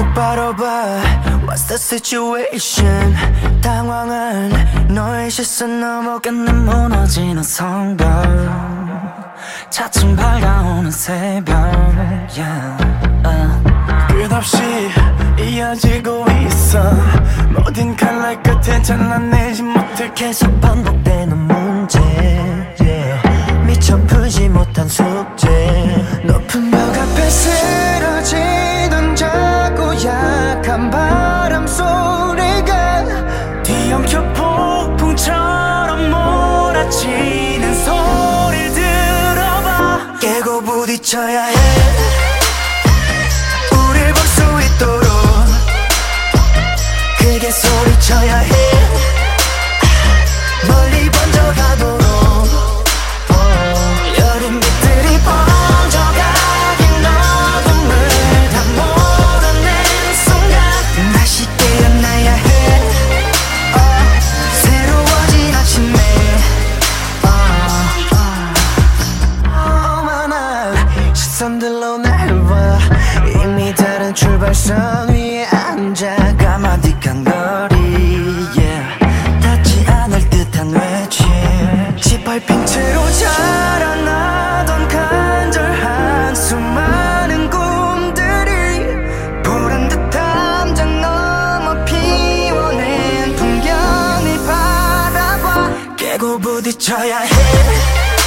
똑바로 봐. What's the situation? 당황한 너의 시선 넘어가는 무너지는 성벽 차츰 밝아오는 새벽 yeah. uh. 끝없이 이어지고 있어. 모든 칼날 끝에 잘라내지 못해 계속 반복되는 문제. Yeah. 미처 풀지 못한 숙제. 높은 몰아치는 소리를 들어봐. 깨고 부딪혀야 해. 우릴 볼 수 있도록 크게 소리쳐야 해 시선들로 날봐. 이미 다른 출발선 위에 앉아 까마득한 거리 yeah. 닿지 않을 듯한 외침. 짓밟힌 채로 자라나던 간절한 수많은 꿈들이 보란 듯한 담장 넘어 피워낸 풍경을 바라봐. 깨고 부딪혀야 해